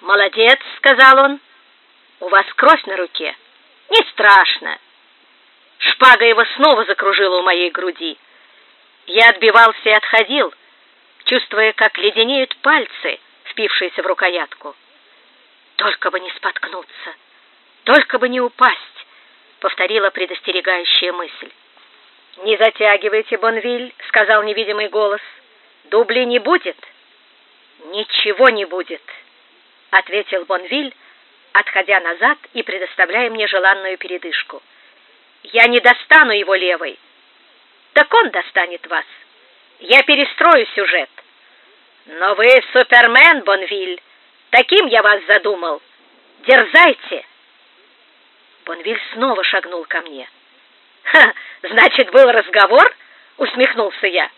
«Молодец», — сказал он. «У вас кровь на руке. Не страшно». Шпага его снова закружила у моей груди. Я отбивался и отходил, чувствуя, как леденеют пальцы, впившиеся в рукоятку. Только бы не споткнуться, только бы не упасть, повторила предостерегающая мысль. Не затягивайте, Бонвиль, сказал невидимый голос. Дубли не будет. Ничего не будет, ответил Бонвиль, отходя назад и предоставляя мне желанную передышку. Я не достану его левой. Так он достанет вас. Я перестрою сюжет. Но вы супермен, Бонвиль. Таким я вас задумал. Дерзайте. Бонвиль снова шагнул ко мне. Ха, значит, был разговор? Усмехнулся я.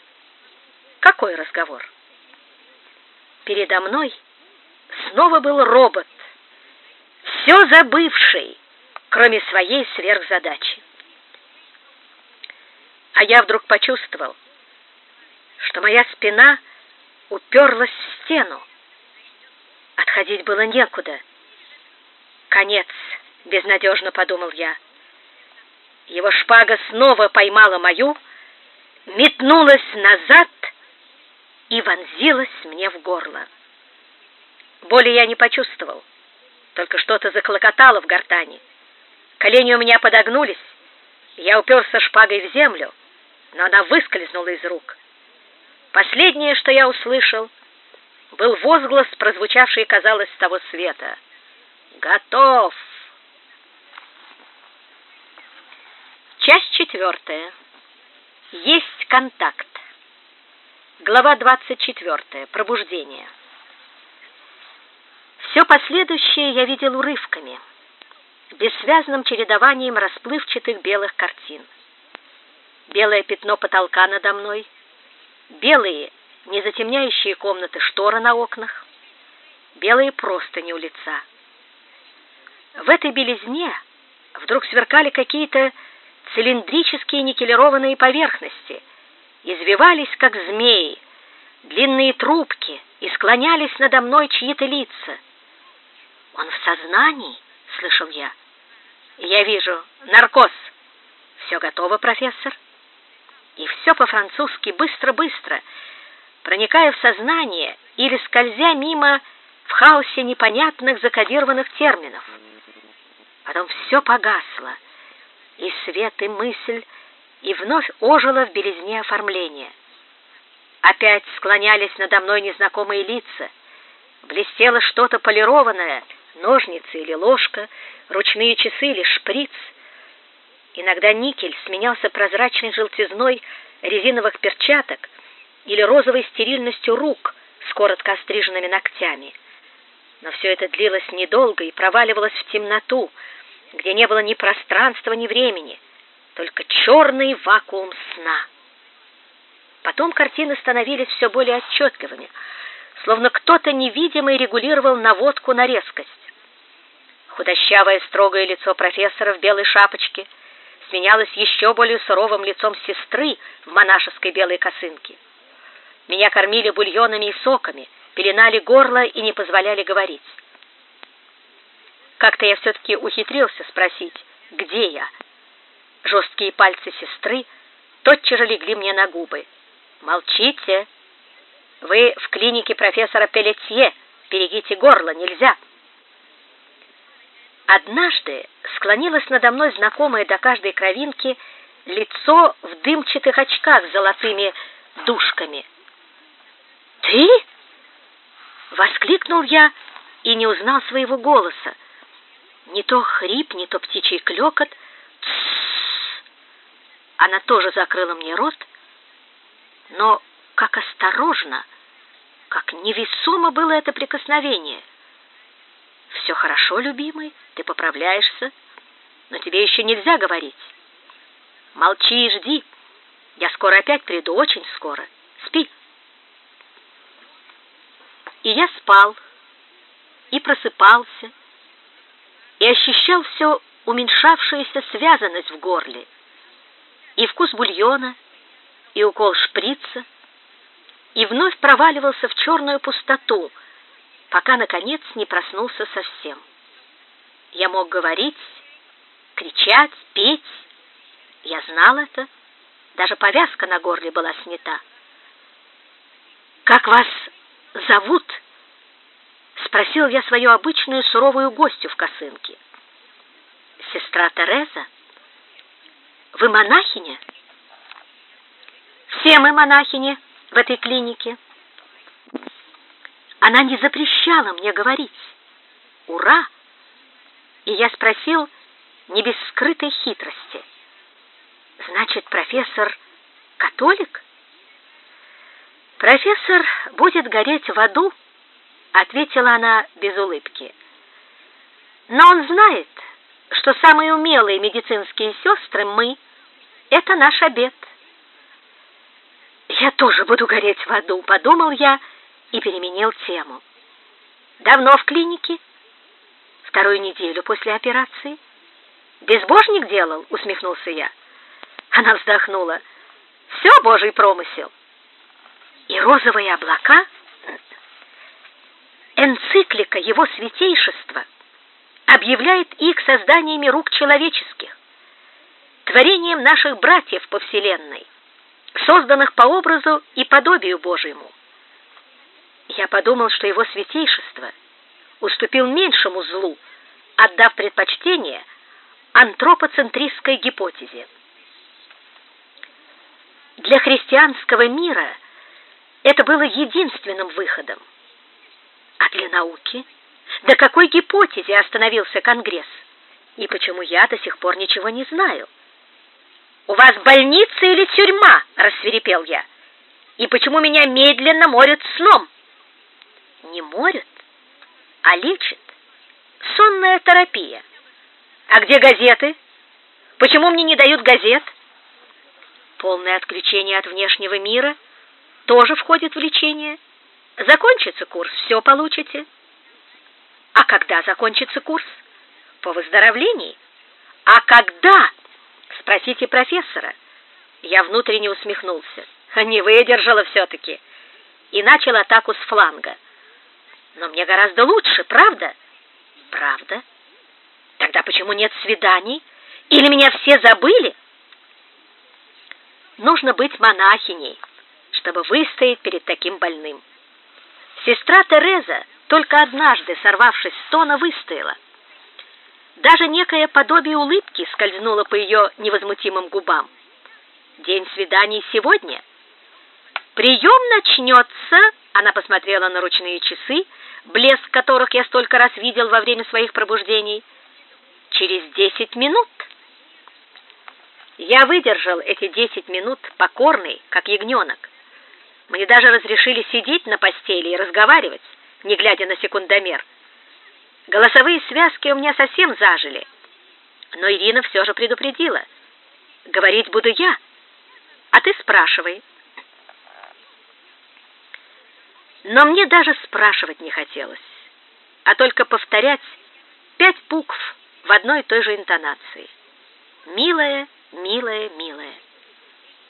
Какой разговор? Передо мной снова был робот, все забывший, кроме своей сверхзадачи. А я вдруг почувствовал, что моя спина уперлась в стену. Отходить было некуда. Конец, безнадежно подумал я. Его шпага снова поймала мою, метнулась назад и вонзилась мне в горло. Боли я не почувствовал, только что-то заклокотало в гортани. Колени у меня подогнулись, я уперся шпагой в землю, но она выскользнула из рук. Последнее, что я услышал, был возглас, прозвучавший, казалось, с того света. «Готов!» Часть четвертая. Есть контакт. Глава двадцать четвертая. Пробуждение. Все последующее я видел урывками, бессвязным чередованием расплывчатых белых картин белое пятно потолка надо мной, белые, не затемняющие комнаты шторы на окнах, белые простыни у лица. В этой белизне вдруг сверкали какие-то цилиндрические никелированные поверхности, извивались, как змеи, длинные трубки, и склонялись надо мной чьи-то лица. «Он в сознании?» — слышал я. «Я вижу. Наркоз. Все готово, профессор?» И все по-французски быстро-быстро, проникая в сознание или скользя мимо в хаосе непонятных закодированных терминов. Потом все погасло, и свет, и мысль, и вновь ожило в белизне оформления. Опять склонялись надо мной незнакомые лица, блестело что-то полированное, ножницы или ложка, ручные часы или шприц — Иногда никель сменялся прозрачной желтизной резиновых перчаток или розовой стерильностью рук с коротко остриженными ногтями. Но все это длилось недолго и проваливалось в темноту, где не было ни пространства, ни времени, только черный вакуум сна. Потом картины становились все более отчетливыми, словно кто-то невидимый регулировал наводку на резкость. Худощавое строгое лицо профессора в белой шапочке — сменялось еще более суровым лицом сестры в монашеской белой косынке. Меня кормили бульонами и соками, пеленали горло и не позволяли говорить. Как-то я все-таки ухитрился спросить, где я. Жесткие пальцы сестры тотчас же легли мне на губы. «Молчите! Вы в клинике профессора Пелетье, берегите горло, нельзя!» Однажды склонилось надо мной знакомое до каждой кровинки лицо в дымчатых очках с золотыми дужками. «Ты?» — воскликнул я и не узнал своего голоса. Не то хрип, не то птичий клёкот. Она тоже закрыла мне рот, но как осторожно, как невесомо было это прикосновение — все хорошо, любимый, ты поправляешься, но тебе еще нельзя говорить. Молчи и жди. Я скоро опять приду, очень скоро. Спи. И я спал, и просыпался, и ощущал все уменьшавшуюся связанность в горле, и вкус бульона, и укол шприца, и вновь проваливался в черную пустоту, пока, наконец, не проснулся совсем. Я мог говорить, кричать, петь. Я знал это. Даже повязка на горле была снята. «Как вас зовут?» — спросил я свою обычную суровую гостью в косынке. «Сестра Тереза? Вы монахиня?» «Все мы монахини в этой клинике». Она не запрещала мне говорить. Ура! И я спросил не без скрытой хитрости. Значит, профессор католик? Профессор будет гореть в аду, ответила она без улыбки. Но он знает, что самые умелые медицинские сестры мы это наш обет. Я тоже буду гореть в аду, подумал я и переменил тему. Давно в клинике? Вторую неделю после операции. Безбожник делал, усмехнулся я. Она вздохнула. Все Божий промысел. И розовые облака? Энциклика его святейшества объявляет их созданиями рук человеческих, творением наших братьев по вселенной, созданных по образу и подобию Божьему. Я подумал, что его святейшество уступил меньшему злу, отдав предпочтение антропоцентристской гипотезе. Для христианского мира это было единственным выходом. А для науки? До какой гипотезе остановился Конгресс? И почему я до сих пор ничего не знаю? «У вас больница или тюрьма?» — рассверепел я. «И почему меня медленно морят сном?» Не морят, а лечат. Сонная терапия. А где газеты? Почему мне не дают газет? Полное отключение от внешнего мира тоже входит в лечение. Закончится курс, все получите. А когда закончится курс? По выздоровлении. А когда? Спросите профессора. Я внутренне усмехнулся. Не выдержала все-таки. И начал атаку с фланга. Но мне гораздо лучше, правда? Правда? Тогда почему нет свиданий? Или меня все забыли? Нужно быть монахиней, чтобы выстоять перед таким больным. Сестра Тереза только однажды, сорвавшись с тона, выстояла. Даже некое подобие улыбки скользнуло по ее невозмутимым губам. День свиданий сегодня. Прием начнется, она посмотрела на ручные часы, блеск которых я столько раз видел во время своих пробуждений, через десять минут. Я выдержал эти десять минут покорный, как ягненок. Мне даже разрешили сидеть на постели и разговаривать, не глядя на секундомер. Голосовые связки у меня совсем зажили. Но Ирина все же предупредила. Говорить буду я, а ты спрашивай. Но мне даже спрашивать не хотелось, а только повторять пять букв в одной и той же интонации. Милая, милая, милая.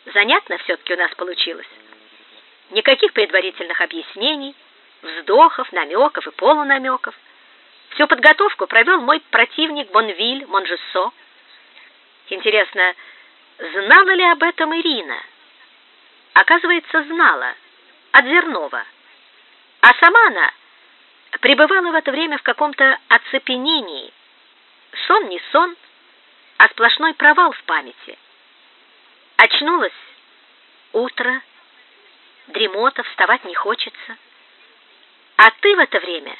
Занятно все-таки у нас получилось. Никаких предварительных объяснений, вздохов, намеков и полунамеков. Всю подготовку провел мой противник Бонвиль Монжессо. Интересно, знала ли об этом Ирина? Оказывается, знала. От Зернова. А сама она пребывала в это время в каком-то оцепенении. Сон не сон, а сплошной провал в памяти. Очнулась утро, дремота, вставать не хочется. А ты в это время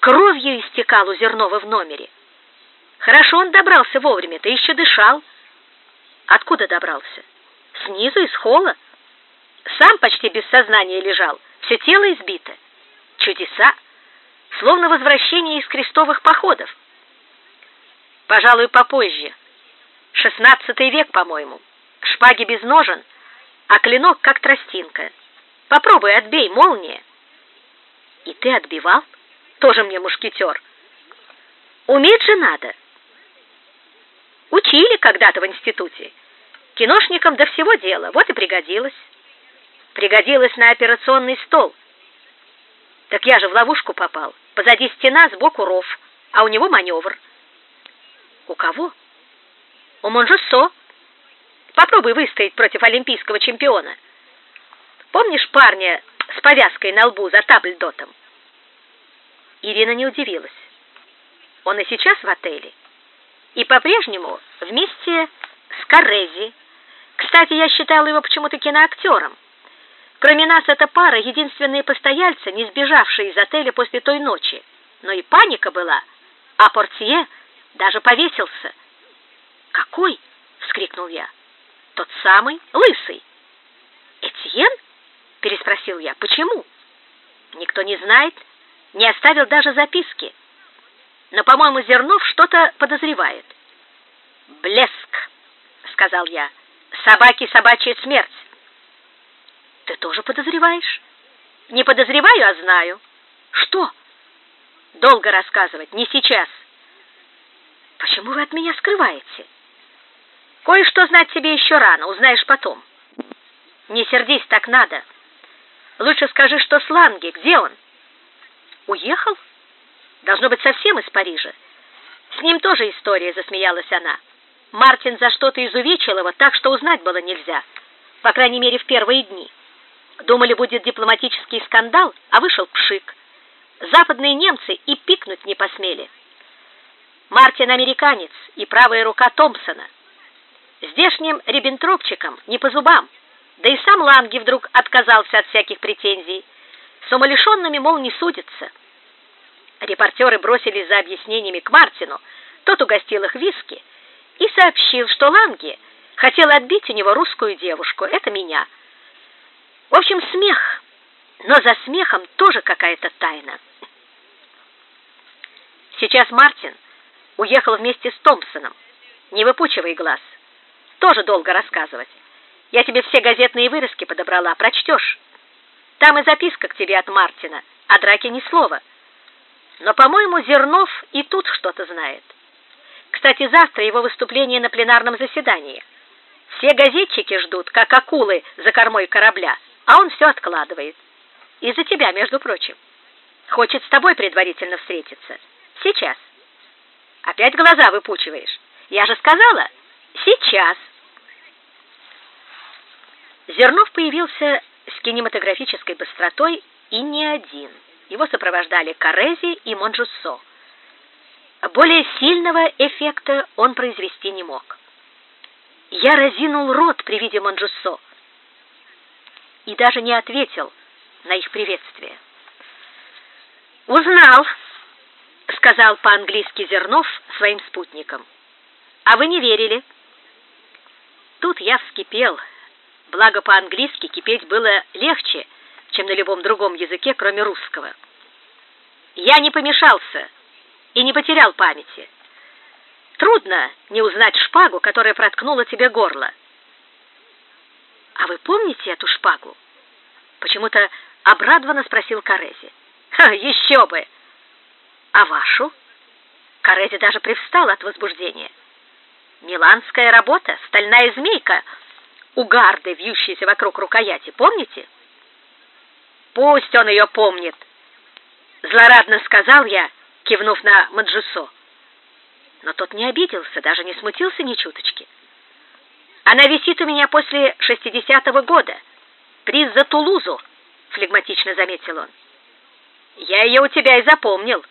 кровью истекал у Зернова в номере. Хорошо он добрался вовремя, ты еще дышал. Откуда добрался? Снизу, из холла. Сам почти без сознания лежал все тело избито. Чудеса, словно возвращение из крестовых походов. Пожалуй, попозже. Шестнадцатый век, по-моему. Шпаги без ножен, а клинок как тростинка. Попробуй, отбей, молния. И ты отбивал? Тоже мне мушкетер. Уметь же надо. Учили когда-то в институте. Киношникам до всего дела, вот и пригодилось пригодилась на операционный стол. Так я же в ловушку попал. Позади стена, сбоку ров, а у него маневр. У кого? У Монжусо. Попробуй выстоять против олимпийского чемпиона. Помнишь парня с повязкой на лбу за табльдотом? Ирина не удивилась. Он и сейчас в отеле. И по-прежнему вместе с Карези. Кстати, я считала его почему-то киноактером. Кроме нас, эта пара — единственные постояльцы, не сбежавшие из отеля после той ночи. Но и паника была, а портье даже повесился. «Какой?» — вскрикнул я. «Тот самый, лысый». «Этьен?» — переспросил я. «Почему?» «Никто не знает, не оставил даже записки. Но, по-моему, Зернов что-то подозревает». «Блеск», — сказал я. «Собаки собачья смерть». Ты тоже подозреваешь? Не подозреваю, а знаю. Что? Долго рассказывать, не сейчас. Почему вы от меня скрываете? Кое-что знать тебе еще рано, узнаешь потом. Не сердись, так надо. Лучше скажи, что с Ланги, где он? Уехал? Должно быть, совсем из Парижа. С ним тоже история, засмеялась она. Мартин за что-то изувечил его, так что узнать было нельзя. По крайней мере, в первые дни. Думали, будет дипломатический скандал, а вышел пшик. Западные немцы и пикнуть не посмели. Мартин американец и правая рука Томпсона. Здешним риббентропчикам не по зубам. Да и сам Ланги вдруг отказался от всяких претензий. С умалишенными, мол, не судится. Репортеры бросились за объяснениями к Мартину. Тот угостил их виски и сообщил, что Ланги хотел отбить у него русскую девушку. Это меня. В общем, смех, но за смехом тоже какая-то тайна. Сейчас Мартин уехал вместе с Томпсоном. Не выпучивай глаз. Тоже долго рассказывать. Я тебе все газетные вырезки подобрала, прочтешь. Там и записка к тебе от Мартина, о драке ни слова. Но, по-моему, Зернов и тут что-то знает. Кстати, завтра его выступление на пленарном заседании. Все газетчики ждут, как акулы за кормой корабля а он все откладывает. Из-за тебя, между прочим. Хочет с тобой предварительно встретиться. Сейчас. Опять глаза выпучиваешь. Я же сказала, сейчас. Зернов появился с кинематографической быстротой и не один. Его сопровождали Карези и Монжуссо. Более сильного эффекта он произвести не мог. Я разинул рот при виде Монжуссо и даже не ответил на их приветствие. «Узнал», — сказал по-английски Зернов своим спутникам. «А вы не верили?» Тут я вскипел. Благо по-английски кипеть было легче, чем на любом другом языке, кроме русского. Я не помешался и не потерял памяти. Трудно не узнать шпагу, которая проткнула тебе горло. «А вы помните эту шпагу?» Почему-то обрадованно спросил Карези. «Ха, еще бы!» «А вашу?» Карези даже привстал от возбуждения. «Миланская работа, стальная змейка, у гарды, вьющаяся вокруг рукояти, помните?» «Пусть он ее помнит!» Злорадно сказал я, кивнув на Маджусо. Но тот не обиделся, даже не смутился ни чуточки. Она висит у меня после шестидесятого года. Приз за Тулузу, флегматично заметил он. Я ее у тебя и запомнил.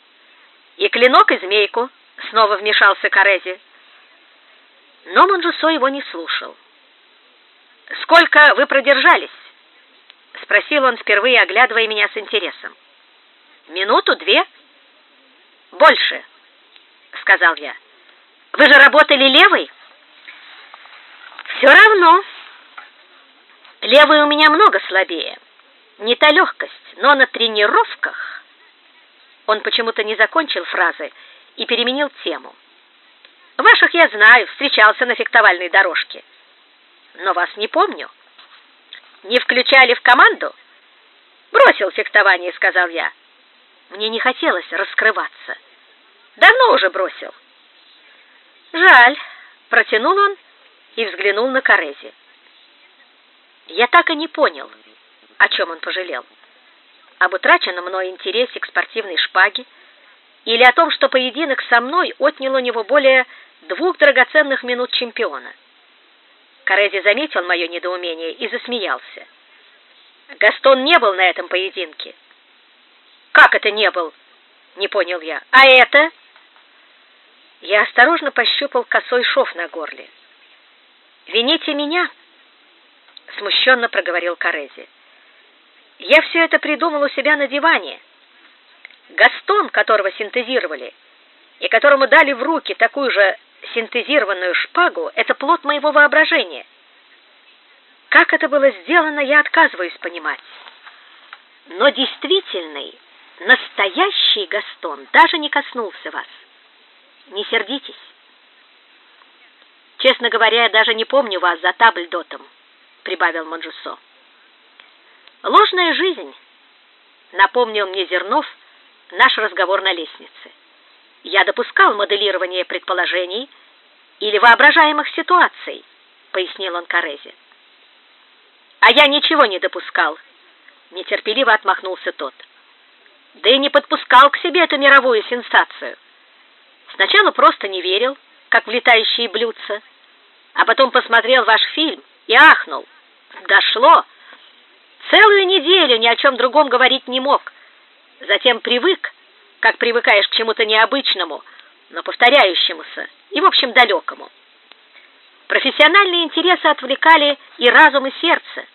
И клинок, и змейку, снова вмешался Карези. Но Монжусо его не слушал. «Сколько вы продержались?» — спросил он, впервые оглядывая меня с интересом. «Минуту-две?» «Больше», — сказал я. «Вы же работали левой?» Все равно. Левый у меня много слабее. Не та легкость, но на тренировках... Он почему-то не закончил фразы и переменил тему. Ваших я знаю, встречался на фехтовальной дорожке. Но вас не помню. Не включали в команду? Бросил фехтование, сказал я. Мне не хотелось раскрываться. Давно уже бросил. Жаль, протянул он и взглянул на Карези. Я так и не понял, о чем он пожалел. об утраченном мной интересе к спортивной шпаге или о том, что поединок со мной отнял у него более двух драгоценных минут чемпиона. Карези заметил мое недоумение и засмеялся. Гастон не был на этом поединке. Как это не был? Не понял я. А это? Я осторожно пощупал косой шов на горле. Вините меня, смущенно проговорил Карези. Я все это придумал у себя на диване. Гастон, которого синтезировали, и которому дали в руки такую же синтезированную шпагу, это плод моего воображения. Как это было сделано, я отказываюсь понимать. Но действительный, настоящий Гастон даже не коснулся вас. Не сердитесь. Честно говоря, я даже не помню вас за табльдотом, прибавил Монжусо. Ложная жизнь, напомнил мне Зернов наш разговор на лестнице. Я допускал моделирование предположений или воображаемых ситуаций, пояснил он Карезе. А я ничего не допускал, нетерпеливо отмахнулся тот. Да и не подпускал к себе эту мировую сенсацию. Сначала просто не верил, как в летающие блюдца, а потом посмотрел ваш фильм и ахнул. Дошло. Целую неделю ни о чем другом говорить не мог. Затем привык, как привыкаешь к чему-то необычному, но повторяющемуся и, в общем, далекому. Профессиональные интересы отвлекали и разум, и сердце.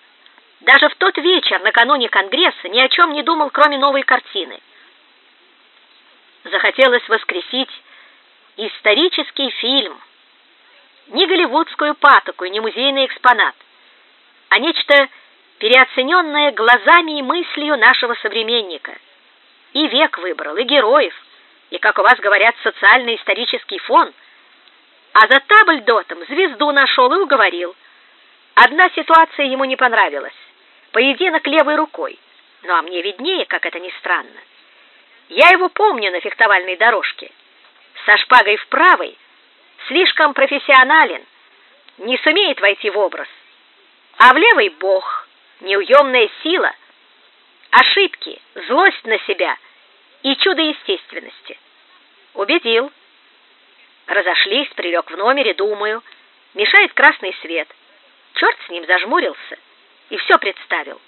Даже в тот вечер, накануне Конгресса, ни о чем не думал, кроме новой картины. Захотелось воскресить исторический фильм. Не голливудскую патоку и не музейный экспонат, а нечто переоцененное глазами и мыслью нашего современника. И век выбрал, и героев, и, как у вас говорят, социально-исторический фон. А за табльдотом звезду нашел и уговорил. Одна ситуация ему не понравилась. Поединок левой рукой. Ну а мне виднее, как это ни странно. Я его помню на фехтовальной дорожке со шпагой в правой, слишком профессионален, не сумеет войти в образ. А в левой бог, неуемная сила, ошибки, злость на себя и чудо естественности. Убедил. Разошлись, прилег в номере, думаю, мешает красный свет. Черт с ним зажмурился и все представил.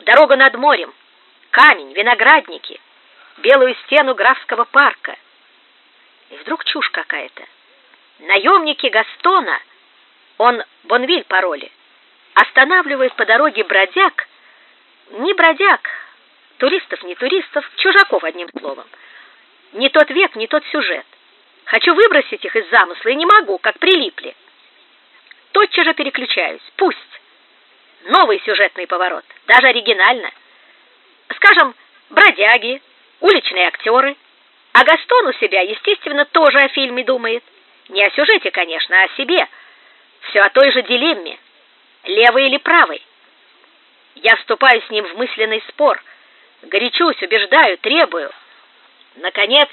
Дорога над морем, камень, виноградники, белую стену графского парка — вдруг чушь какая-то. Наемники Гастона, он Бонвиль пароли, останавливает по дороге бродяг, не бродяг, туристов, не туристов, чужаков одним словом. Не тот век, не тот сюжет. Хочу выбросить их из замысла и не могу, как прилипли. Тотчас же переключаюсь. Пусть. Новый сюжетный поворот, даже оригинально. Скажем, бродяги, уличные актеры, а Гастон у себя, естественно, тоже о фильме думает. Не о сюжете, конечно, а о себе. Все о той же дилемме. Левый или правый. Я вступаю с ним в мысленный спор. Горячусь, убеждаю, требую. Наконец,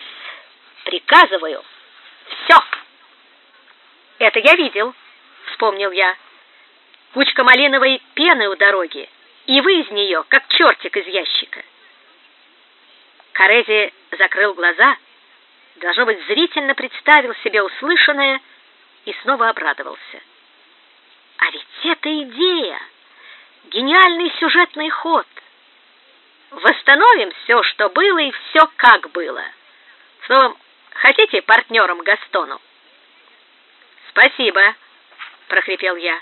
приказываю. Все. Это я видел, вспомнил я. Кучка малиновой пены у дороги, и вы из нее, как чертик из ящика. Карези закрыл глаза, должно быть, зрительно представил себе услышанное и снова обрадовался. А ведь это идея, гениальный сюжетный ход. Восстановим все, что было, и все, как было. Словом, хотите партнером Гастону? Спасибо, прохрипел я.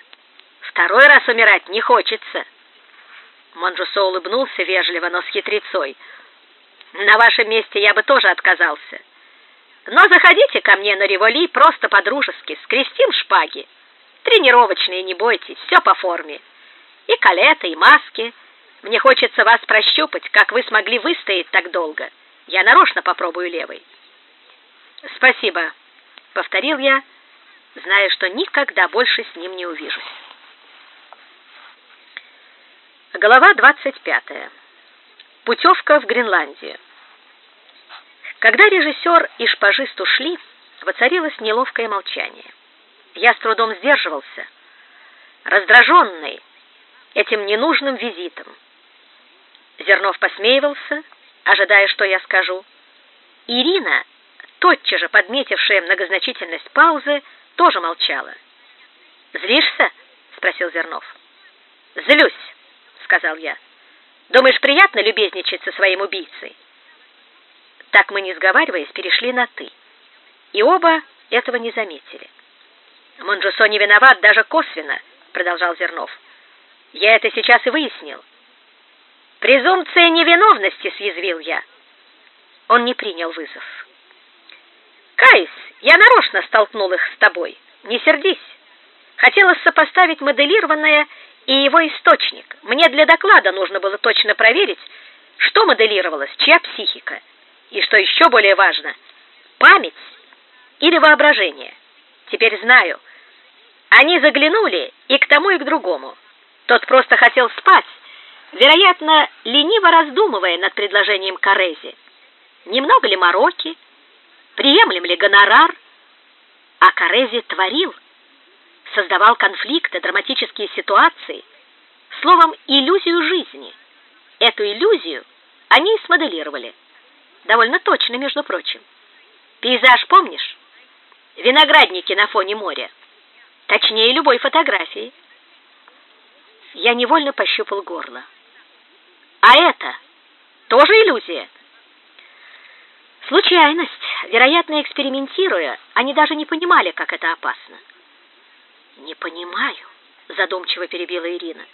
Второй раз умирать не хочется. Монжусо улыбнулся вежливо, но с хитрецой. На вашем месте я бы тоже отказался. Но заходите ко мне на револи просто по-дружески, скрестим шпаги. Тренировочные, не бойтесь, все по форме. И калеты, и маски. Мне хочется вас прощупать, как вы смогли выстоять так долго. Я нарочно попробую левой. Спасибо, повторил я, зная, что никогда больше с ним не увижусь. Глава двадцать пятая. Путевка в Гренландию. Когда режиссер и шпажист ушли, воцарилось неловкое молчание. Я с трудом сдерживался, раздраженный этим ненужным визитом. Зернов посмеивался, ожидая, что я скажу. Ирина, тотчас же подметившая многозначительность паузы, тоже молчала. «Злишься?» — спросил Зернов. «Злюсь», — сказал я. «Думаешь, приятно любезничать со своим убийцей?» Так мы, не сговариваясь, перешли на «ты». И оба этого не заметили. «Монжусо не виноват даже косвенно», — продолжал Зернов. «Я это сейчас и выяснил». «Презумпция невиновности», — съязвил я. Он не принял вызов. «Кайс, я нарочно столкнул их с тобой. Не сердись. Хотелось сопоставить моделированное и его источник. Мне для доклада нужно было точно проверить, что моделировалось, чья психика. И что еще более важно, память или воображение. Теперь знаю. Они заглянули и к тому, и к другому. Тот просто хотел спать, вероятно, лениво раздумывая над предложением Карези. Немного ли мороки? Приемлем ли гонорар? А Карези творил, создавал конфликты, драматические ситуации, словом, иллюзию жизни. Эту иллюзию они смоделировали. Довольно точно, между прочим. Пейзаж помнишь? Виноградники на фоне моря. Точнее любой фотографии. Я невольно пощупал горло. А это тоже иллюзия? Случайность. Вероятно, экспериментируя, они даже не понимали, как это опасно. Не понимаю, задумчиво перебила Ирина.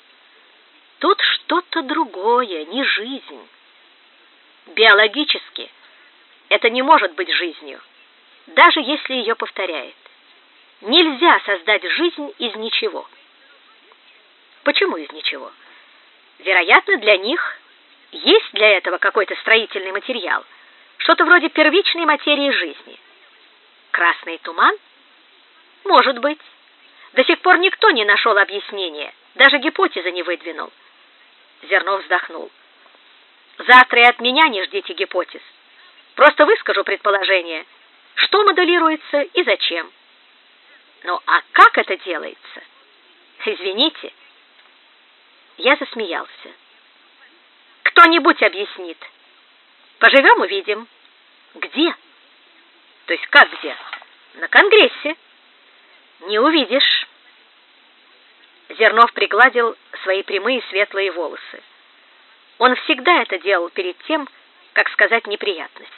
Тут что-то другое, не жизнь. Биологически это не может быть жизнью, даже если ее повторяет. Нельзя создать жизнь из ничего. Почему из ничего? Вероятно, для них есть для этого какой-то строительный материал, что-то вроде первичной материи жизни. Красный туман? Может быть. До сих пор никто не нашел объяснения, даже гипотезы не выдвинул. Зернов вздохнул. Завтра и от меня не ждите гипотез. Просто выскажу предположение, что моделируется и зачем. Ну а как это делается? Извините. Я засмеялся. Кто-нибудь объяснит. Поживем, увидим. Где? То есть как где? На конгрессе. Не увидишь. Зернов пригладил свои прямые светлые волосы. Он всегда это делал перед тем, как сказать неприятность.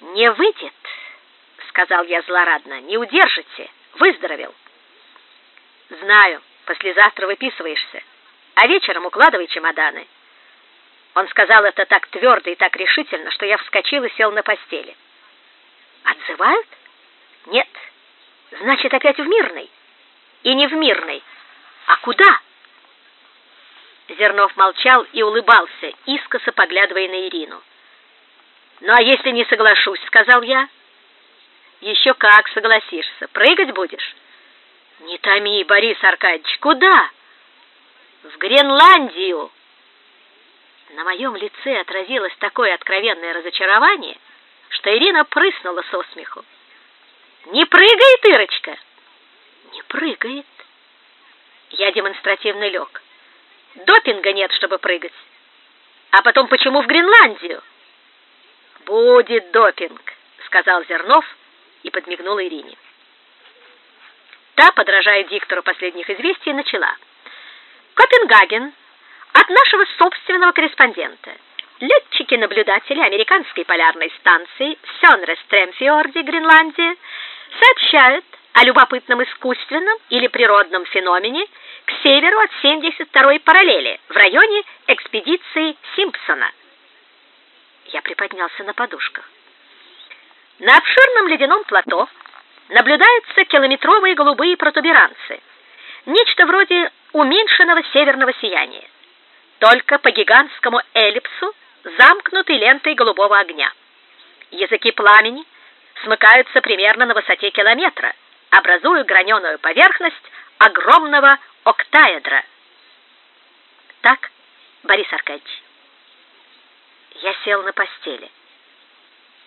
«Не выйдет», — сказал я злорадно, — «не удержите, выздоровел». «Знаю, послезавтра выписываешься, а вечером укладывай чемоданы». Он сказал это так твердо и так решительно, что я вскочил и сел на постели. «Отзывают?» «Нет. Значит, опять в Мирной?» «И не в Мирной. А куда?» Зернов молчал и улыбался, искоса поглядывая на Ирину. «Ну а если не соглашусь?» — сказал я. «Еще как согласишься. Прыгать будешь?» «Не томи, Борис Аркадьевич, куда?» «В Гренландию!» На моем лице отразилось такое откровенное разочарование, что Ирина прыснула со смеху. «Не прыгает, Ирочка?» «Не прыгает». Я демонстративно лег. Допинга нет, чтобы прыгать. А потом почему в Гренландию? Будет допинг, сказал Зернов и подмигнул Ирине. Та, подражая диктору последних известий, начала. Копенгаген от нашего собственного корреспондента. Летчики-наблюдатели американской полярной станции Сёнре-Стремфьорде, Гренландия, сообщают о любопытном искусственном или природном феномене, к северу от 72-й параллели, в районе экспедиции Симпсона. Я приподнялся на подушках. На обширном ледяном плато наблюдаются километровые голубые протуберанцы, нечто вроде уменьшенного северного сияния, только по гигантскому эллипсу, замкнутой лентой голубого огня. Языки пламени смыкаются примерно на высоте километра, образуя граненую поверхность огромного октаэдра. Так, Борис Аркадьевич. Я сел на постели.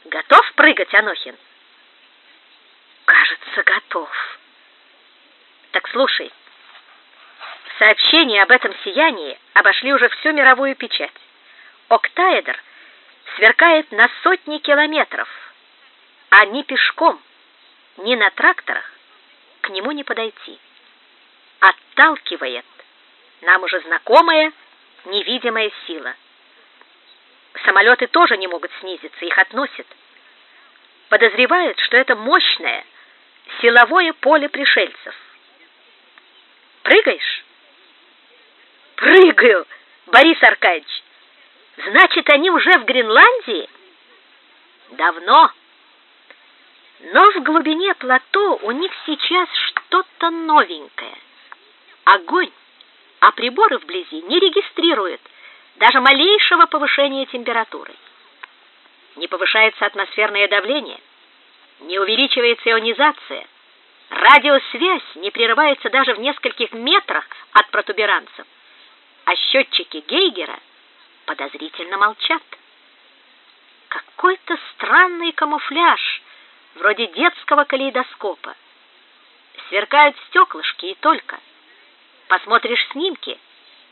Готов прыгать, Анохин? Кажется, готов. Так слушай. Сообщения об этом сиянии обошли уже всю мировую печать. октаэдр сверкает на сотни километров, а ни пешком, ни на тракторах к нему не подойти. Отталкивает нам уже знакомая невидимая сила. Самолеты тоже не могут снизиться, их относят. Подозревают, что это мощное силовое поле пришельцев. Прыгаешь? Прыгаю, Борис Аркадьевич. Значит, они уже в Гренландии? Давно. Но в глубине плато у них сейчас что-то новенькое. Огонь, а приборы вблизи не регистрируют даже малейшего повышения температуры. Не повышается атмосферное давление, не увеличивается ионизация, радиосвязь не прерывается даже в нескольких метрах от протуберанцев, а счетчики Гейгера подозрительно молчат. Какой-то странный камуфляж, вроде детского калейдоскопа. Сверкают стеклышки и только. Посмотришь снимки,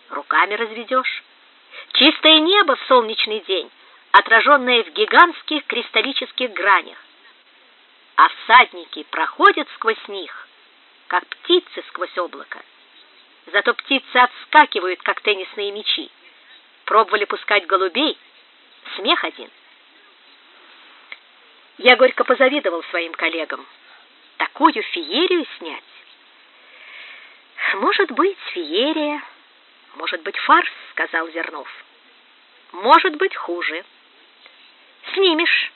руками разведешь. Чистое небо в солнечный день, отраженное в гигантских кристаллических гранях. А всадники проходят сквозь них, как птицы сквозь облако. Зато птицы отскакивают, как теннисные мячи. Пробовали пускать голубей, смех один. Я горько позавидовал своим коллегам. Такую феерию снять. Может быть, феерия, может быть, фарс, сказал Зернов. Может быть, хуже. Снимешь,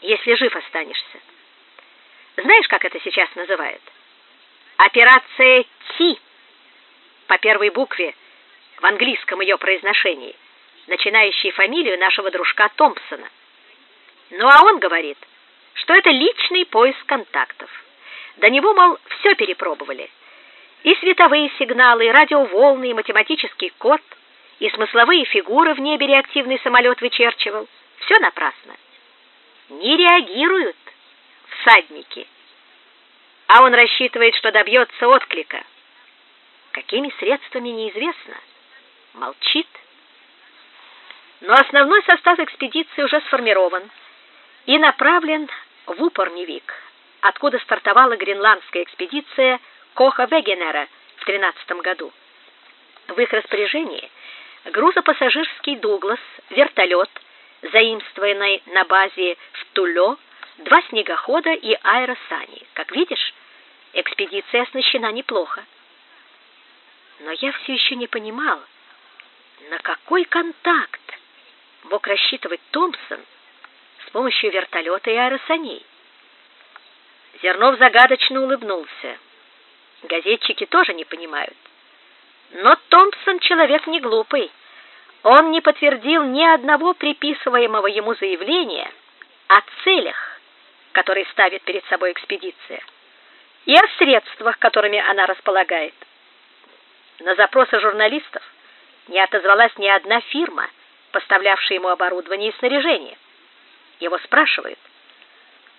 если жив останешься. Знаешь, как это сейчас называют? Операция Ти по первой букве в английском ее произношении, начинающей фамилию нашего дружка Томпсона. Ну а он говорит, что это личный поиск контактов. До него, мол, все перепробовали. И световые сигналы, и радиоволны, и математический код, и смысловые фигуры в небе реактивный самолет вычерчивал. Все напрасно. Не реагируют всадники. А он рассчитывает, что добьется отклика. Какими средствами неизвестно. Молчит. Но основной состав экспедиции уже сформирован и направлен в Упорневик, откуда стартовала гренландская экспедиция Коха Вегенера в 13 году. В их распоряжении грузопассажирский Дуглас, вертолет, заимствованный на базе в Тулё, два снегохода и аэросани. Как видишь, экспедиция оснащена неплохо. Но я все еще не понимал, на какой контакт мог рассчитывать Томпсон с помощью вертолета и аэросаней. Зернов загадочно улыбнулся. Газетчики тоже не понимают. Но Томпсон человек не глупый. Он не подтвердил ни одного приписываемого ему заявления о целях, которые ставит перед собой экспедиция, и о средствах, которыми она располагает. На запросы журналистов не отозвалась ни одна фирма, поставлявшая ему оборудование и снаряжение. Его спрашивают: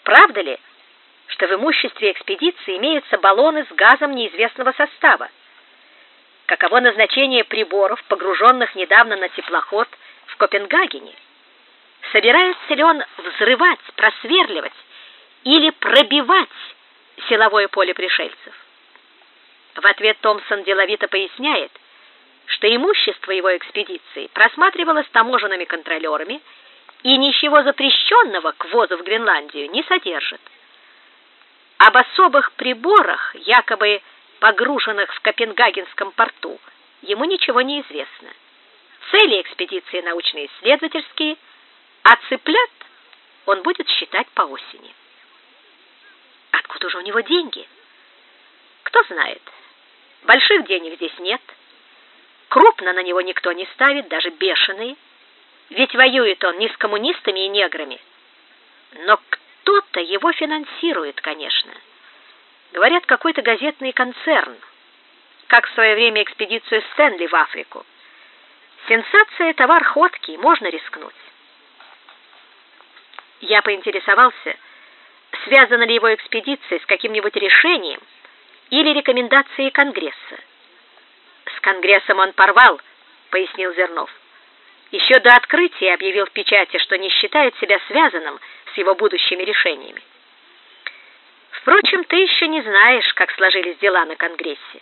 "Правда ли, что в имуществе экспедиции имеются баллоны с газом неизвестного состава? Каково назначение приборов, погруженных недавно на теплоход в Копенгагене? Собирается ли он взрывать, просверливать или пробивать силовое поле пришельцев?" В ответ Томпсон деловито поясняет, что имущество его экспедиции просматривалось таможенными контролерами и ничего запрещенного к ввозу в Гренландию не содержит. Об особых приборах, якобы погруженных в Копенгагенском порту, ему ничего не известно. Цели экспедиции научно-исследовательские, а цыплят он будет считать по осени. Откуда же у него деньги? Кто знает. Больших денег здесь нет. Крупно на него никто не ставит, даже бешеные. Ведь воюет он не с коммунистами и неграми. Но кто-то его финансирует, конечно. Говорят, какой-то газетный концерн, как в свое время экспедицию Стэнли в Африку. Сенсация товар ходкий, можно рискнуть. Я поинтересовался, связана ли его экспедиция с каким-нибудь решением, или рекомендации Конгресса. С Конгрессом он порвал, пояснил Зернов. Еще до открытия объявил в печати, что не считает себя связанным с его будущими решениями. Впрочем, ты еще не знаешь, как сложились дела на Конгрессе.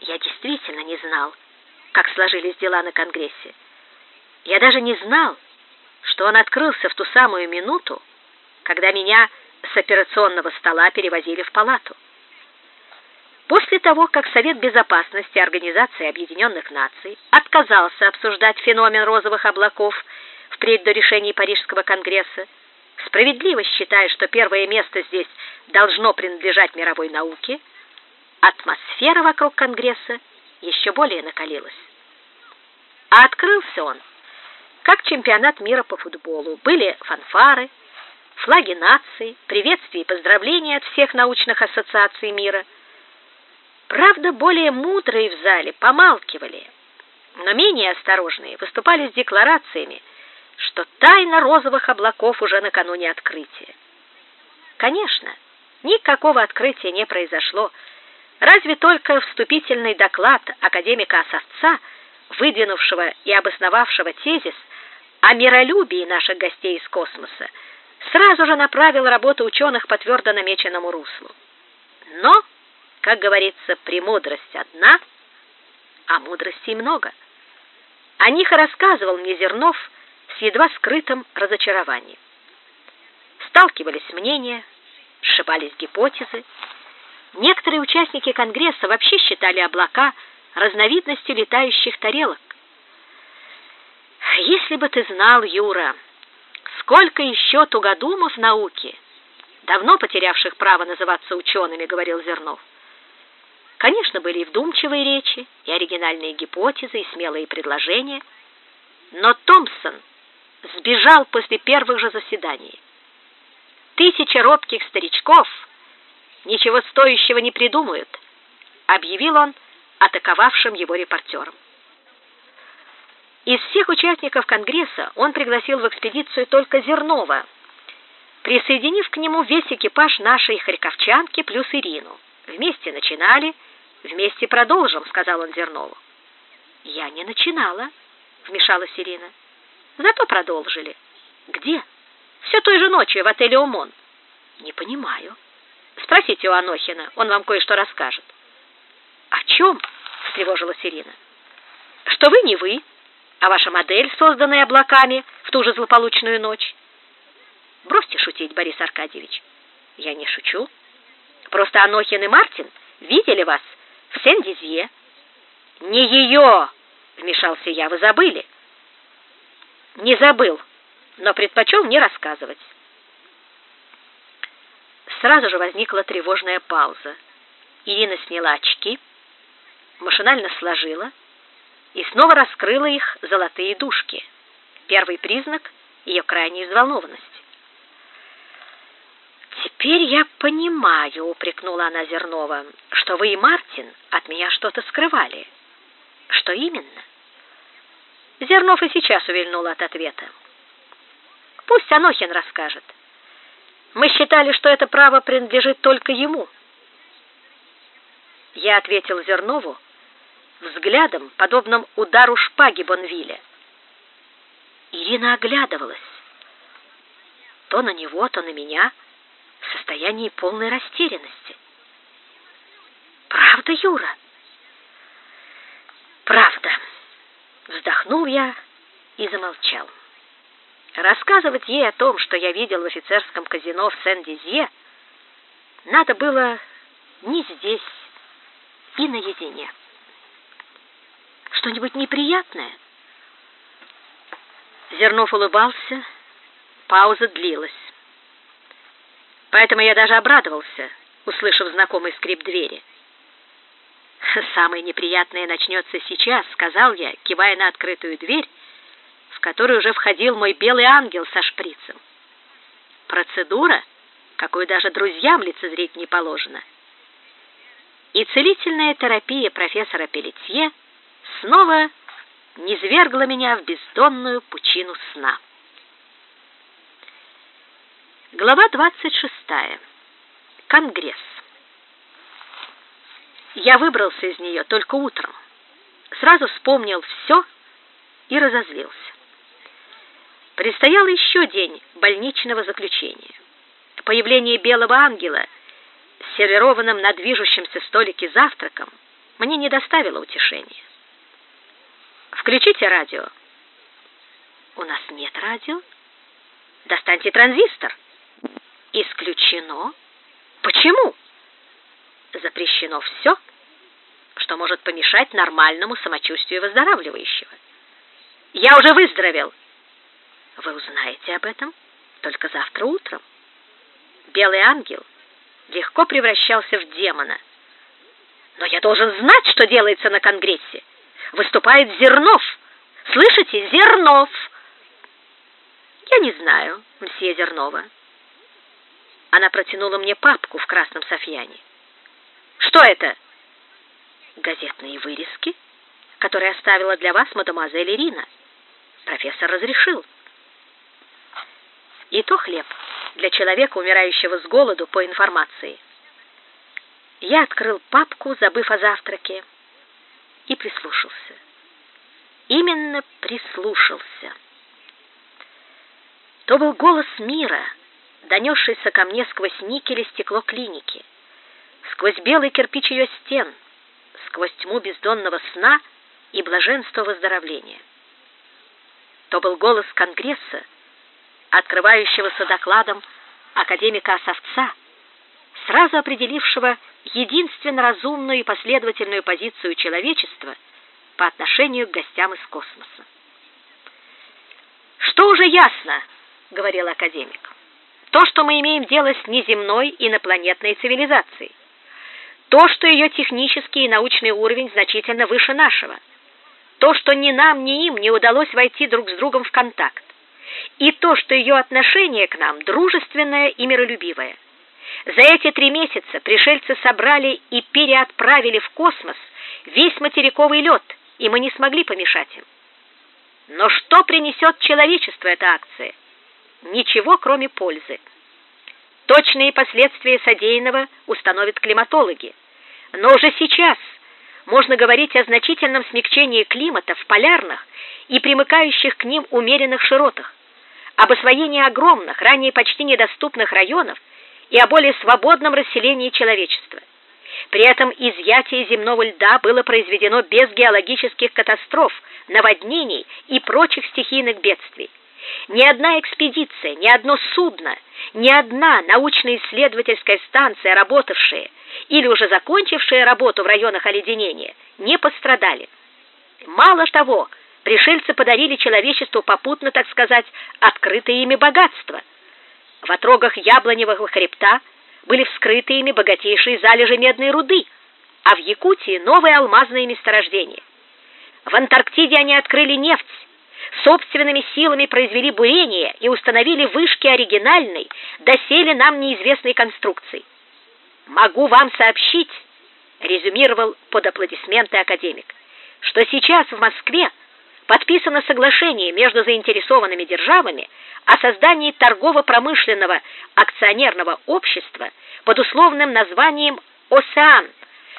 Я действительно не знал, как сложились дела на Конгрессе. Я даже не знал, что он открылся в ту самую минуту, когда меня с операционного стола перевозили в палату. После того, как Совет Безопасности Организации Объединенных Наций отказался обсуждать феномен розовых облаков впредь до решений Парижского конгресса, справедливо считая, что первое место здесь должно принадлежать мировой науке, атмосфера вокруг конгресса еще более накалилась. А открылся он как чемпионат мира по футболу. Были фанфары, флаги наций, приветствия и поздравления от всех научных ассоциаций мира – Правда, более мудрые в зале помалкивали, но менее осторожные выступали с декларациями, что тайна розовых облаков уже накануне открытия. Конечно, никакого открытия не произошло, разве только вступительный доклад академика Осовца, выдвинувшего и обосновавшего тезис о миролюбии наших гостей из космоса, сразу же направил работу ученых по твердо намеченному руслу. Но как говорится, премудрость одна, а мудрости много. О них рассказывал мне Зернов с едва скрытым разочарованием. Сталкивались мнения, сшибались гипотезы. Некоторые участники Конгресса вообще считали облака разновидностью летающих тарелок. Если бы ты знал, Юра, сколько еще тугодумов науки, давно потерявших право называться учеными, говорил Зернов. Конечно, были и вдумчивые речи, и оригинальные гипотезы, и смелые предложения, но Томпсон сбежал после первых же заседаний. Тысяча робких старичков ничего стоящего не придумают, объявил он атаковавшим его репортерам. Из всех участников Конгресса он пригласил в экспедицию только Зернова, присоединив к нему весь экипаж нашей харьковчанки плюс Ирину. Вместе начинали Вместе продолжим, сказал он Зернову. Я не начинала, вмешалась Ирина. Зато продолжили. Где? Все той же ночью в отеле Умон. Не понимаю. Спросите у Анохина, он вам кое-что расскажет. О чем? встревожилась Ирина. Что вы не вы, а ваша модель, созданная облаками в ту же злополучную ночь. Бросьте шутить, Борис Аркадьевич. Я не шучу. Просто Анохин и Мартин видели вас в Сен-Дизье. Не ее, вмешался я, вы забыли? Не забыл, но предпочел не рассказывать. Сразу же возникла тревожная пауза. Ирина сняла очки, машинально сложила и снова раскрыла их золотые дужки. Первый признак ее крайней взволнованности. Теперь я понимаю, упрекнула она Зернова, что вы и Мартин от меня что-то скрывали. Что именно? Зернов и сейчас увильнул от ответа. Пусть Анохин расскажет. Мы считали, что это право принадлежит только ему. Я ответил Зернову взглядом, подобным удару шпаги Бонвиля. Ирина оглядывалась. То на него, то на меня в состоянии полной растерянности. Правда, Юра? Правда. Вздохнул я и замолчал. Рассказывать ей о том, что я видел в офицерском казино в Сен-Дизье, надо было не здесь и наедине. Что-нибудь неприятное? Зернов улыбался, пауза длилась. Поэтому я даже обрадовался, услышав знакомый скрип двери. Самое неприятное начнется сейчас, сказал я, кивая на открытую дверь, в которую уже входил мой белый ангел со шприцем. Процедура, какую даже друзьям лицезреть не положено. И целительная терапия профессора Пелетье снова низвергла меня в бездонную пучину сна. Глава 26. Конгресс. Я выбрался из нее только утром. Сразу вспомнил все и разозлился. Предстоял еще день больничного заключения. Появление белого ангела с сервированным на движущемся столике завтраком мне не доставило утешения. Включите радио. У нас нет радио. Достаньте транзистор. Исключено. Почему? Запрещено все, что может помешать нормальному самочувствию выздоравливающего. Я уже выздоровел. Вы узнаете об этом только завтра утром. Белый ангел легко превращался в демона. Но я должен знать, что делается на конгрессе. Выступает Зернов. Слышите, Зернов. Я не знаю, мсье Зернова. Она протянула мне папку в красном софьяне. Что это? Газетные вырезки, которые оставила для вас мадемуазель Ирина. Профессор разрешил. И то хлеб для человека, умирающего с голоду по информации. Я открыл папку, забыв о завтраке, и прислушался. Именно прислушался. То был голос мира, донесшийся ко мне сквозь никель и стекло клиники, сквозь белый кирпич ее стен, сквозь тьму бездонного сна и блаженства выздоровления. То был голос Конгресса, открывающегося докладом академика Осовца, сразу определившего единственно разумную и последовательную позицию человечества по отношению к гостям из космоса. Что уже ясно, говорил академик. То, что мы имеем дело с неземной инопланетной цивилизацией. То, что ее технический и научный уровень значительно выше нашего. То, что ни нам, ни им не удалось войти друг с другом в контакт и то, что ее отношение к нам дружественное и миролюбивое. За эти три месяца пришельцы собрали и переотправили в космос весь материковый лед, и мы не смогли помешать им. Но что принесет человечеству эта акция? Ничего, кроме пользы. Точные последствия содеянного установят климатологи. Но уже сейчас можно говорить о значительном смягчении климата в полярных и примыкающих к ним умеренных широтах об освоении огромных, ранее почти недоступных районов и о более свободном расселении человечества. При этом изъятие земного льда было произведено без геологических катастроф, наводнений и прочих стихийных бедствий. Ни одна экспедиция, ни одно судно, ни одна научно-исследовательская станция, работавшая или уже закончившая работу в районах оледенения, не пострадали. Мало того, пришельцы подарили человечеству попутно, так сказать, открытые ими богатства. В отрогах яблоневого хребта были вскрыты ими богатейшие залежи медной руды, а в Якутии новые алмазные месторождения. В Антарктиде они открыли нефть, собственными силами произвели бурение и установили вышки оригинальной, доселе нам неизвестной конструкции. Могу вам сообщить, резюмировал под аплодисменты академик, что сейчас в Москве подписано соглашение между заинтересованными державами о создании торгово-промышленного акционерного общества под условным названием «Осеан»,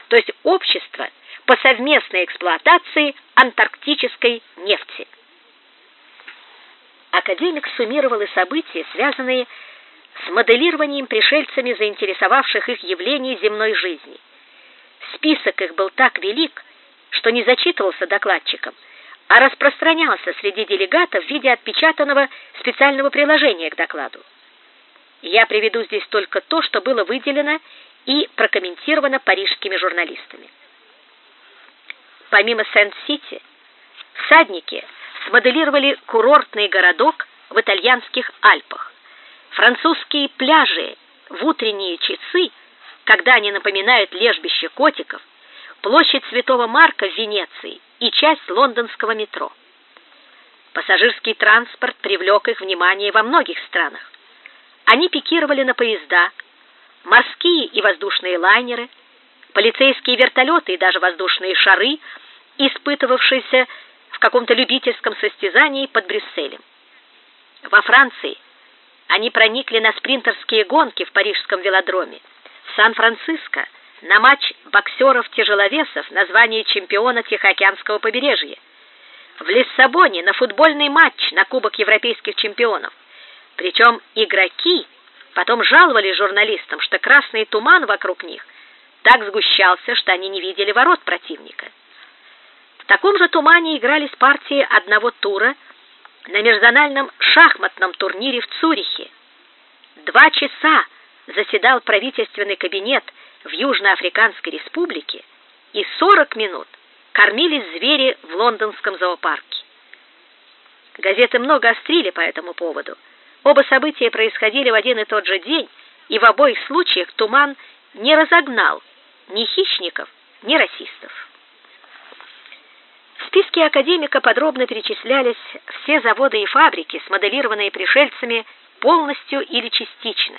то есть общество по совместной эксплуатации антарктической нефти. Академик суммировал и события, связанные с моделированием пришельцами заинтересовавших их явлений земной жизни. Список их был так велик, что не зачитывался докладчиком – а распространялся среди делегатов в виде отпечатанного специального приложения к докладу. Я приведу здесь только то, что было выделено и прокомментировано парижскими журналистами. Помимо Сент-Сити, всадники смоделировали курортный городок в итальянских Альпах, французские пляжи в утренние часы, когда они напоминают лежбище котиков, площадь Святого Марка в Венеции и часть лондонского метро. Пассажирский транспорт привлек их внимание во многих странах. Они пикировали на поезда, морские и воздушные лайнеры, полицейские вертолеты и даже воздушные шары, испытывавшиеся в каком-то любительском состязании под Брюсселем. Во Франции они проникли на спринтерские гонки в парижском велодроме, в Сан-Франциско – на матч боксеров-тяжеловесов на звание чемпиона Тихоокеанского побережья. В Лиссабоне на футбольный матч на Кубок Европейских чемпионов. Причем игроки потом жаловались журналистам, что красный туман вокруг них так сгущался, что они не видели ворот противника. В таком же тумане игрались партии одного тура на межзональном шахматном турнире в Цюрихе. Два часа заседал правительственный кабинет в Южноафриканской республике, и 40 минут кормились звери в лондонском зоопарке. Газеты много острили по этому поводу. Оба события происходили в один и тот же день, и в обоих случаях туман не разогнал ни хищников, ни расистов. Списке академика подробно перечислялись все заводы и фабрики, смоделированные пришельцами полностью или частично.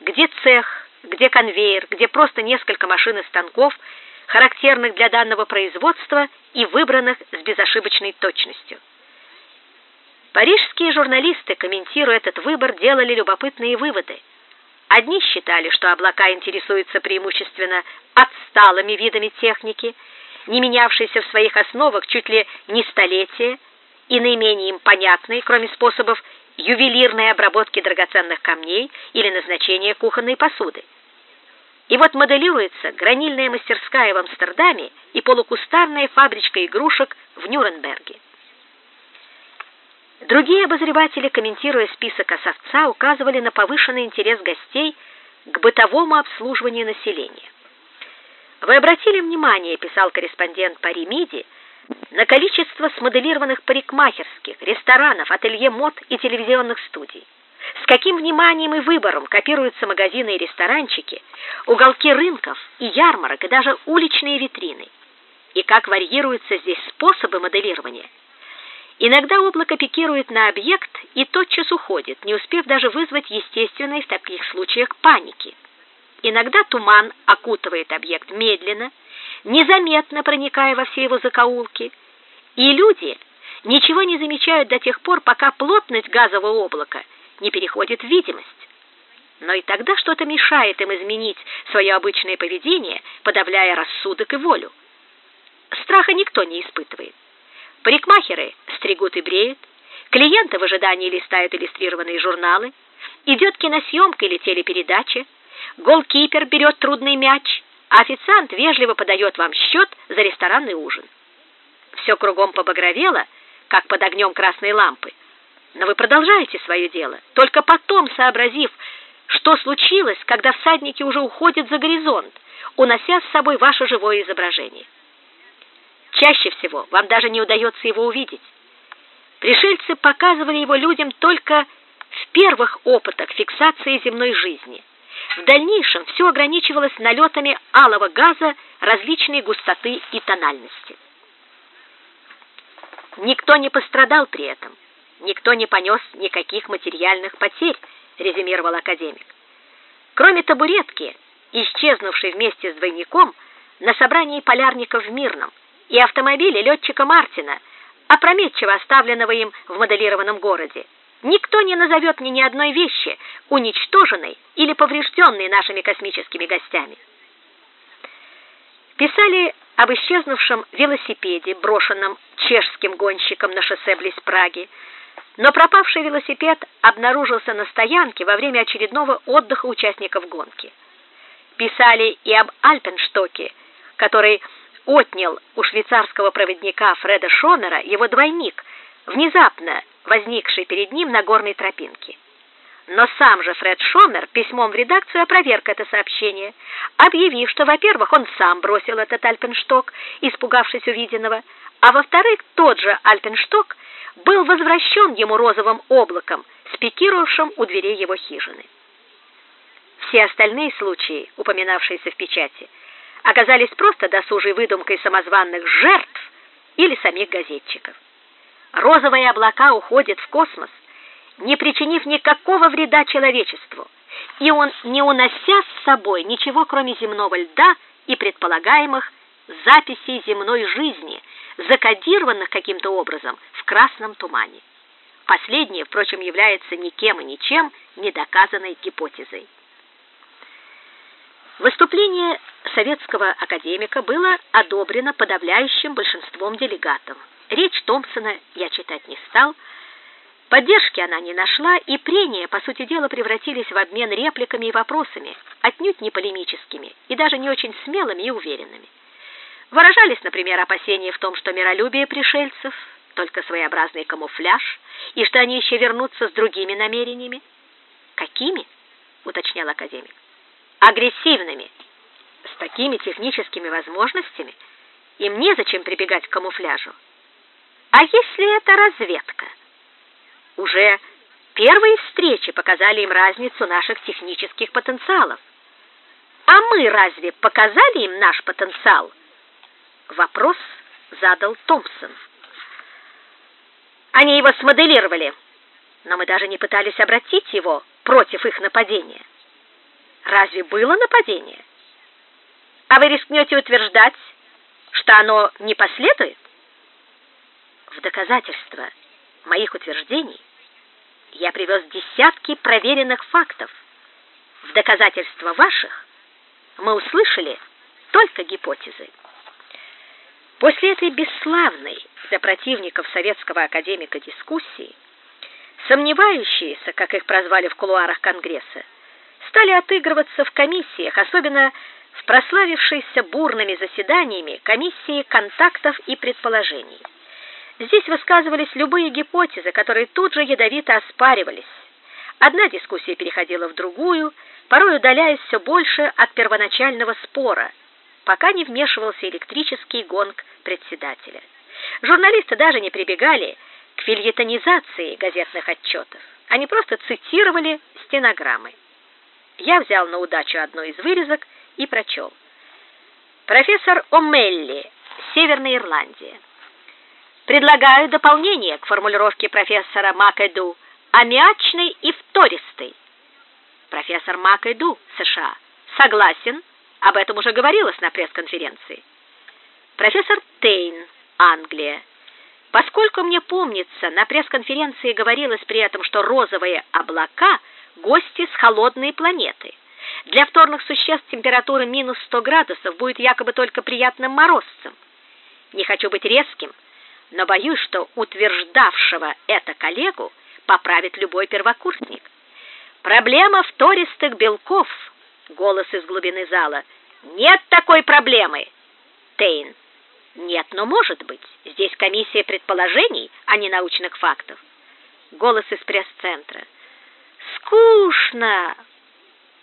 Где цех, где конвейер, где просто несколько машин и станков, характерных для данного производства и выбранных с безошибочной точностью. Парижские журналисты, комментируя этот выбор, делали любопытные выводы. Одни считали, что облака интересуются преимущественно отсталыми видами техники, не менявшейся в своих основах чуть ли не столетия и наименее им понятной, кроме способов ювелирной обработки драгоценных камней или назначения кухонной посуды. И вот моделируется гранильная мастерская в Амстердаме и полукустарная фабричка игрушек в Нюрнберге. Другие обозреватели, комментируя список Осовца, указывали на повышенный интерес гостей к бытовому обслуживанию населения. Вы обратили внимание, писал корреспондент Пари Миди, на количество смоделированных парикмахерских, ресторанов, ателье мод и телевизионных студий. С каким вниманием и выбором копируются магазины и ресторанчики, уголки рынков и ярмарок и даже уличные витрины. И как варьируются здесь способы моделирования. Иногда облако пикирует на объект и тотчас уходит, не успев даже вызвать естественной в таких случаях паники. Иногда туман окутывает объект медленно, незаметно проникая во все его закоулки, и люди ничего не замечают до тех пор, пока плотность газового облака не переходит в видимость. Но и тогда что-то мешает им изменить свое обычное поведение, подавляя рассудок и волю. Страха никто не испытывает. Парикмахеры стригут и бреют, клиенты в ожидании листают иллюстрированные журналы, идет киносъемка или телепередача, голкипер берет трудный мяч, а официант вежливо подает вам счет за ресторанный ужин. Все кругом побагровело, как под огнем красной лампы, но вы продолжаете свое дело, только потом сообразив, что случилось, когда всадники уже уходят за горизонт, унося с собой ваше живое изображение. Чаще всего вам даже не удается его увидеть. Пришельцы показывали его людям только в первых опытах фиксации земной жизни. В дальнейшем все ограничивалось налетами алого газа различной густоты и тональности. Никто не пострадал при этом, никто не понес никаких материальных потерь, резюмировал академик. Кроме табуретки, исчезнувшей вместе с двойником на собрании полярников в Мирном, и автомобиля летчика Мартина, опрометчиво оставленного им в моделированном городе. Никто не назовет мне ни одной вещи, уничтоженной или поврежденной нашими космическими гостями. Писали об исчезнувшем велосипеде, брошенном чешским гонщиком на шоссе близ Праги, но пропавший велосипед обнаружился на стоянке во время очередного отдыха участников гонки. Писали и об Альпенштоке, который отнял у швейцарского проводника Фреда Шомера его двойник, внезапно возникший перед ним на горной тропинке. Но сам же Фред Шомер письмом в редакцию опроверг это сообщение, объявив, что, во-первых, он сам бросил этот альпеншток, испугавшись увиденного, а во-вторых, тот же альпеншток был возвращен ему розовым облаком, спикировавшим у дверей его хижины. Все остальные случаи, упоминавшиеся в печати, оказались просто досужей выдумкой самозванных жертв или самих газетчиков. Розовые облака уходят в космос, не причинив никакого вреда человечеству, и он не унося с собой ничего, кроме земного льда и предполагаемых записей земной жизни, закодированных каким-то образом в красном тумане. Последнее, впрочем, является никем и ничем недоказанной гипотезой. Выступление советского академика было одобрено подавляющим большинством делегатов. Речь Томпсона я читать не стал. Поддержки она не нашла, и прения, по сути дела, превратились в обмен репликами и вопросами, отнюдь не полемическими и даже не очень смелыми и уверенными. Выражались, например, опасения в том, что миролюбие пришельцев только своеобразный камуфляж, и что они еще вернутся с другими намерениями. Какими? уточнял академик. Агрессивными. С такими техническими возможностями им незачем прибегать к камуфляжу. А если это разведка? Уже первые встречи показали им разницу наших технических потенциалов. А мы разве показали им наш потенциал? Вопрос задал Томпсон. Они его смоделировали, но мы даже не пытались обратить его против их нападения. Разве было нападение? А вы рискнете утверждать, что оно не последует? В доказательство моих утверждений я привез десятки проверенных фактов. В доказательство ваших мы услышали только гипотезы. После этой бесславной для противников советского академика дискуссии сомневающиеся, как их прозвали в кулуарах Конгресса, стали отыгрываться в комиссиях, особенно в прославившейся бурными заседаниями комиссии контактов и предположений. Здесь высказывались любые гипотезы, которые тут же ядовито оспаривались. Одна дискуссия переходила в другую, порой удаляясь все больше от первоначального спора, пока не вмешивался электрический гонг председателя. Журналисты даже не прибегали к фильетонизации газетных отчетов. Они просто цитировали стенограммы. Я взял на удачу одно из вырезок и прочел. Профессор О'Мелли, Северная Ирландия. Предлагаю дополнение к формулировке профессора Макэду аммиачный и втористый. Профессор Макэду, США. Согласен, об этом уже говорилось на пресс-конференции. Профессор Тейн, Англия. Поскольку мне помнится, на пресс-конференции говорилось при этом, что розовые облака гости с холодной планеты. Для вторных существ температура минус 100 градусов будет якобы только приятным морозцем. Не хочу быть резким, но боюсь, что утверждавшего это коллегу поправит любой первокурсник. Проблема втористых белков. Голос из глубины зала. Нет такой проблемы. Тейн. Нет, но может быть. Здесь комиссия предположений, а не научных фактов. Голос из пресс-центра. Скучно.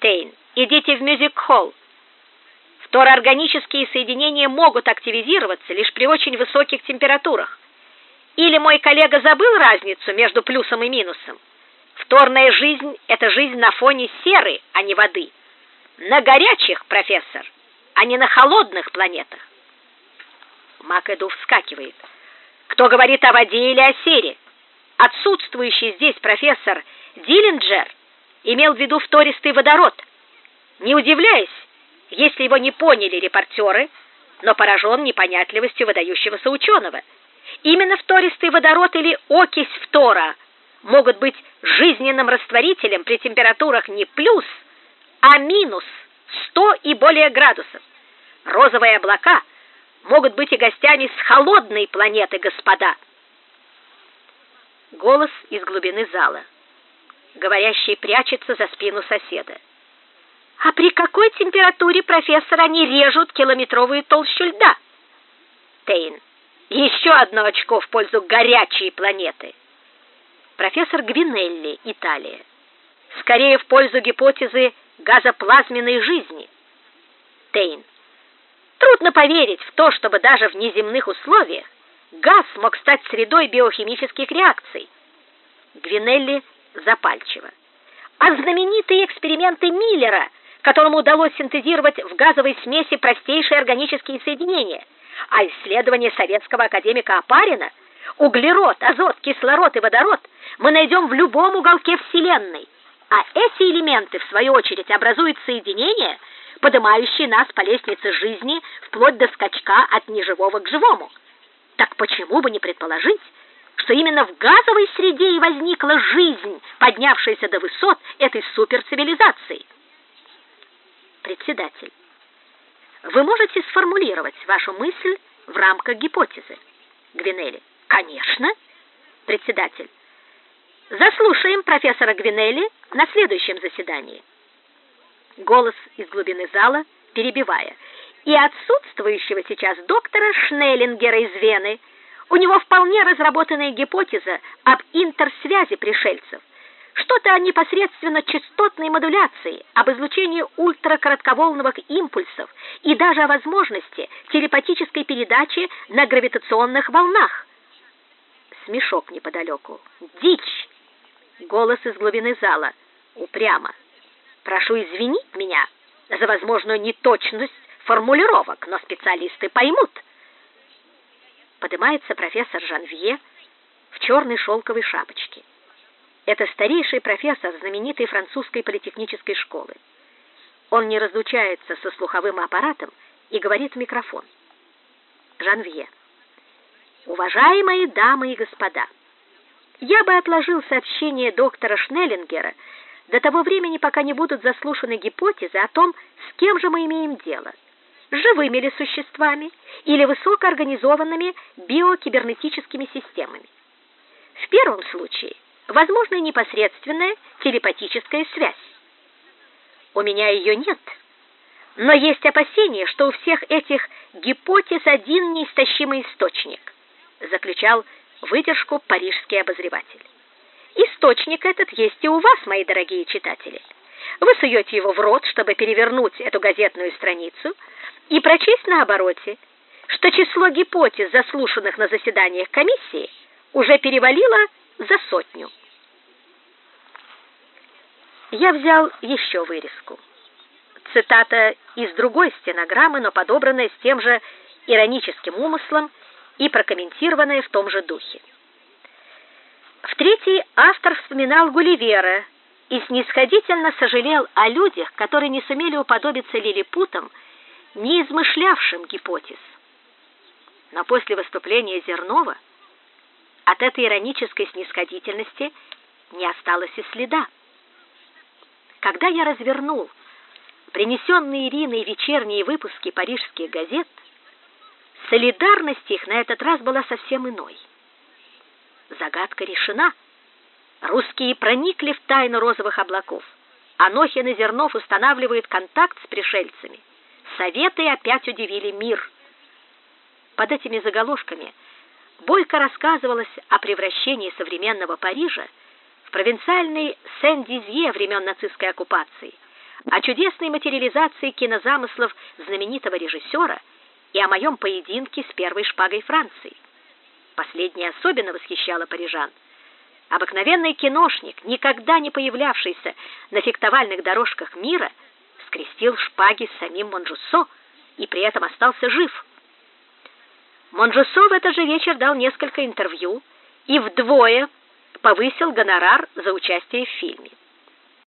Тейн. Идите в мюзик-холл. Второорганические соединения могут активизироваться лишь при очень высоких температурах. Или мой коллега забыл разницу между плюсом и минусом? Вторная жизнь — это жизнь на фоне серы, а не воды. На горячих, профессор, а не на холодных планетах. Макэду вскакивает. Кто говорит о воде или о сере? Отсутствующий здесь профессор Диллинджер имел в виду втористый водород. Не удивляясь, если его не поняли репортеры, но поражен непонятливостью выдающегося ученого. Именно втористый водород или окись фтора могут быть жизненным растворителем при температурах не плюс, а минус 100 и более градусов. Розовые облака могут быть и гостями с холодной планеты, господа. Голос из глубины зала. Говорящий прячется за спину соседа. А при какой температуре, профессор, они режут километровую толщу льда? Тейн. Еще одно очко в пользу горячей планеты. Профессор Гвинелли, Италия. Скорее в пользу гипотезы газоплазменной жизни. Тейн. Трудно поверить в то, чтобы даже в неземных условиях газ мог стать средой биохимических реакций. Гвинелли запальчиво. А знаменитые эксперименты Миллера, которому удалось синтезировать в газовой смеси простейшие органические соединения, а исследования советского академика Апарина, углерод, азот, кислород и водород мы найдем в любом уголке Вселенной, а эти элементы, в свою очередь, образуют соединения, поднимающие нас по лестнице жизни вплоть до скачка от неживого к живому. Так почему бы не предположить, что именно в газовой среде и возникла жизнь, поднявшаяся до высот этой суперцивилизации? Председатель, вы можете сформулировать вашу мысль в рамках гипотезы. Гвинели. Конечно. Председатель. Заслушаем профессора Гвинелли на следующем заседании. Голос из глубины зала, перебивая. И отсутствующего сейчас доктора Шнеллингера из Вены. У него вполне разработанная гипотеза об интерсвязи пришельцев. Что-то о непосредственно частотной модуляции, об излучении ультракоротковолновых импульсов и даже о возможности телепатической передачи на гравитационных волнах. Смешок неподалеку. Дичь! Голос из глубины зала. Упрямо. Прошу извинить меня за возможную неточность формулировок, но специалисты поймут. Поднимается профессор Жанвье в черной шелковой шапочке. Это старейший профессор знаменитой французской политехнической школы. Он не разлучается со слуховым аппаратом и говорит в микрофон. Жанвье. Уважаемые дамы и господа, я бы отложил сообщение доктора Шнеллингера до того времени, пока не будут заслушаны гипотезы о том, с кем же мы имеем дело. Живыми ли существами или высокоорганизованными биокибернетическими системами. В первом случае возможна непосредственная телепатическая связь. У меня ее нет, но есть опасение, что у всех этих гипотез один неистощимый источник, заключал выдержку парижский обозреватель. Источник этот есть и у вас, мои дорогие читатели. Вы суете его в рот, чтобы перевернуть эту газетную страницу и прочесть на обороте, что число гипотез, заслушанных на заседаниях комиссии, уже перевалило за сотню. Я взял еще вырезку. Цитата из другой стенограммы, но подобранная с тем же ироническим умыслом и прокомментированная в том же духе. В третьей автор вспоминал Гулливера и снисходительно сожалел о людях, которые не сумели уподобиться лилипутам, не измышлявшим гипотез. Но после выступления Зернова от этой иронической снисходительности не осталось и следа. Когда я развернул принесенные Ириной вечерние выпуски парижских газет, солидарность их на этот раз была совсем иной. Загадка решена. Русские проникли в тайну розовых облаков. Анохин и Зернов устанавливают контакт с пришельцами. Советы опять удивили мир. Под этими заголовками бойко рассказывалось о превращении современного Парижа провинциальный Сен-Дизье времен нацистской оккупации, о чудесной материализации кинозамыслов знаменитого режиссера и о моем поединке с первой шпагой Франции. Последнее особенно восхищало парижан. Обыкновенный киношник, никогда не появлявшийся на фехтовальных дорожках мира, скрестил шпаги с самим Монжусо и при этом остался жив. Монжусо в этот же вечер дал несколько интервью и вдвое повысил гонорар за участие в фильме.